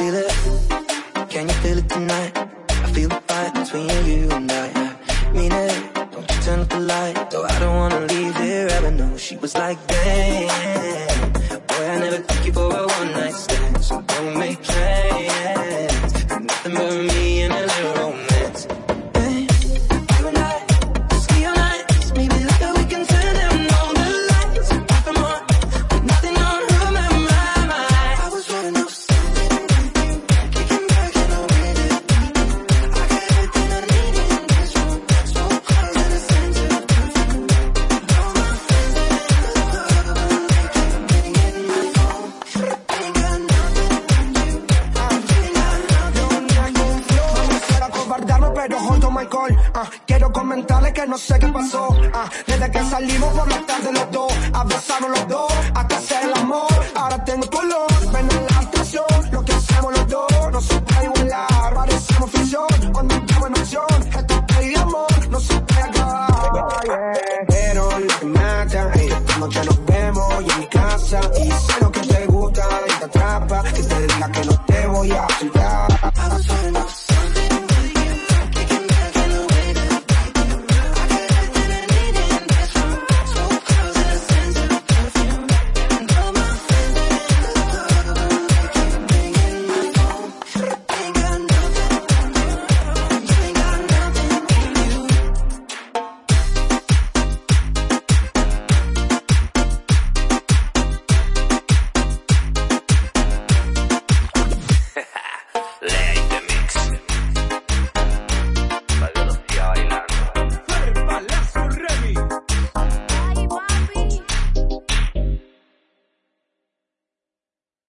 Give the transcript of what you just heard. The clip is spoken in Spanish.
feel it? Can you feel it tonight? I feel the fight between you and I. I mean it. Don't you turn off the light. Though I don't wanna leave here ever. No, she was like, damn. Boy, I never took you for a one night stand. So don't make plans. Ah, quiero comentarle que no sé qué pasó. Ah, desde que salimos por la tarde los dos, abrazamos los dos, hasta hacer el amor. Ahora tengo tu olor, ven en la habitación, lo que hacemos los dos, no se puede igualar. Parecemos ficción, cuando estamos en acción, esto es de amor, no se puede acabar. Pero que mata, esta noche nos vemos y en mi casa,